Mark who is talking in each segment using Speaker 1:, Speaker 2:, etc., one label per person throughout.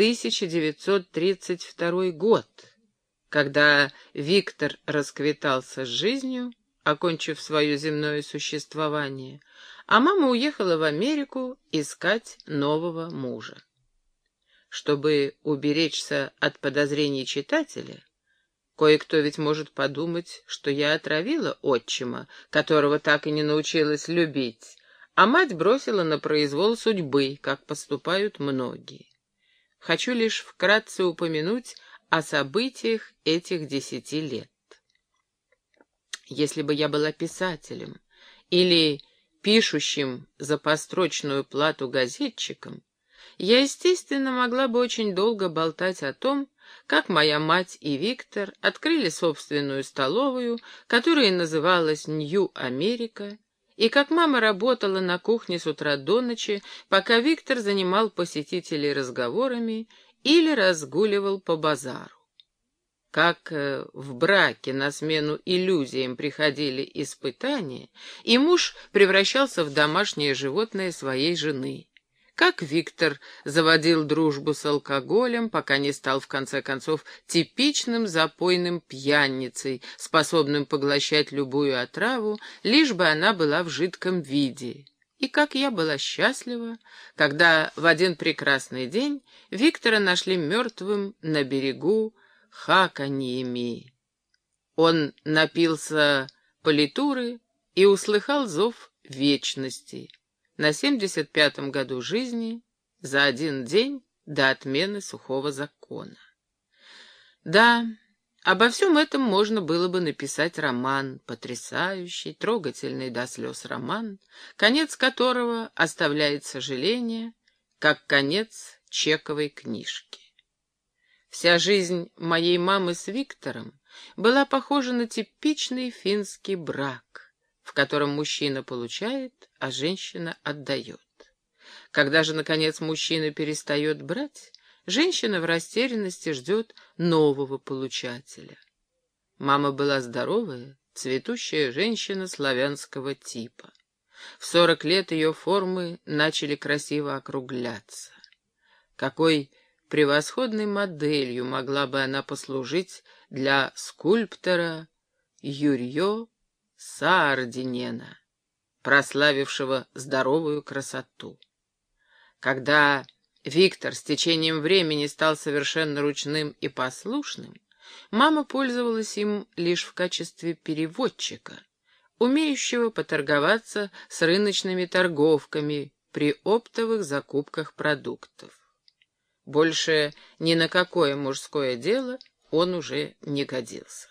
Speaker 1: 1932 год, когда Виктор расквитался с жизнью, окончив свое земное существование, а мама уехала в Америку искать нового мужа. Чтобы уберечься от подозрений читателя, кое-кто ведь может подумать, что я отравила отчима, которого так и не научилась любить, а мать бросила на произвол судьбы, как поступают многие. Хочу лишь вкратце упомянуть о событиях этих десяти лет. Если бы я была писателем или пишущим за построчную плату газетчиком, я, естественно, могла бы очень долго болтать о том, как моя мать и Виктор открыли собственную столовую, которая называлась «Нью-Америка», и как мама работала на кухне с утра до ночи, пока Виктор занимал посетителей разговорами или разгуливал по базару. Как э, в браке на смену иллюзиям приходили испытания, и муж превращался в домашнее животное своей жены. Как Виктор заводил дружбу с алкоголем, пока не стал в конце концов типичным запойным пьяницей, способным поглощать любую отраву, лишь бы она была в жидком виде. И как я была счастлива, когда в один прекрасный день Виктора нашли мертвым на берегу Хаканьеми. Он напился политуры и услыхал зов вечности. На семьдесят пятом году жизни за один день до отмены сухого закона. Да, обо всем этом можно было бы написать роман, потрясающий, трогательный до слез роман, конец которого оставляет сожаление, как конец чековой книжки. Вся жизнь моей мамы с Виктором была похожа на типичный финский брак, в котором мужчина получает, а женщина отдает. Когда же, наконец, мужчина перестает брать, женщина в растерянности ждет нового получателя. Мама была здоровая, цветущая женщина славянского типа. В сорок лет ее формы начали красиво округляться. Какой Превосходной моделью могла бы она послужить для скульптора Юрьё Саардинена, прославившего здоровую красоту. Когда Виктор с течением времени стал совершенно ручным и послушным, мама пользовалась им лишь в качестве переводчика, умеющего поторговаться с рыночными торговками при оптовых закупках продуктов. Больше ни на какое мужское дело он уже не годился.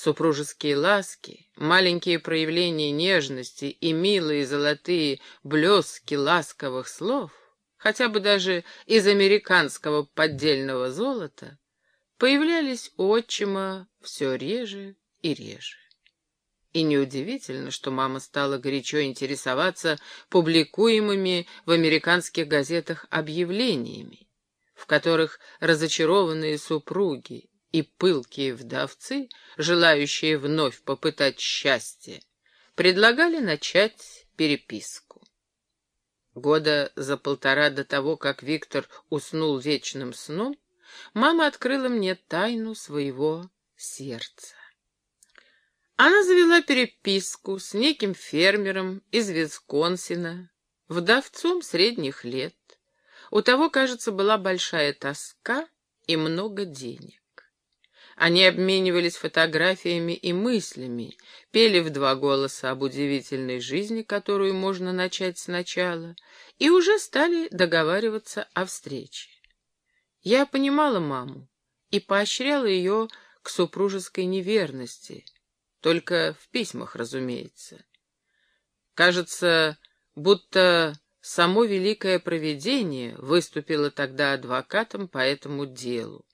Speaker 1: Супружеские ласки, маленькие проявления нежности и милые золотые блески ласковых слов, хотя бы даже из американского поддельного золота, появлялись у отчима все реже и реже. И неудивительно, что мама стала горячо интересоваться публикуемыми в американских газетах объявлениями в которых разочарованные супруги и пылкие вдовцы, желающие вновь попытать счастье, предлагали начать переписку. Года за полтора до того, как Виктор уснул вечным сном, мама открыла мне тайну своего сердца. Она завела переписку с неким фермером из Висконсина, вдовцом средних лет, у того, кажется, была большая тоска и много денег. Они обменивались фотографиями и мыслями, пели в два голоса об удивительной жизни, которую можно начать сначала, и уже стали договариваться о встрече. Я понимала маму и поощряла ее к супружеской неверности, только в письмах, разумеется. Кажется, будто Само великое провидение выступило тогда адвокатом по этому делу.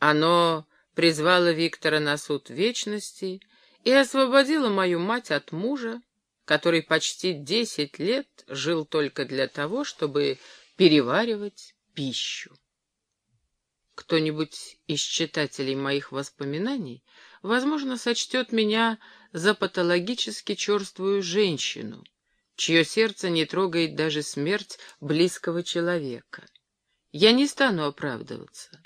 Speaker 1: Оно призвало Виктора на суд вечности и освободило мою мать от мужа, который почти десять лет жил только для того, чтобы переваривать пищу. Кто-нибудь из читателей моих воспоминаний, возможно, сочтет меня за патологически черствую женщину, чье сердце не трогает даже смерть близкого человека. Я не стану оправдываться.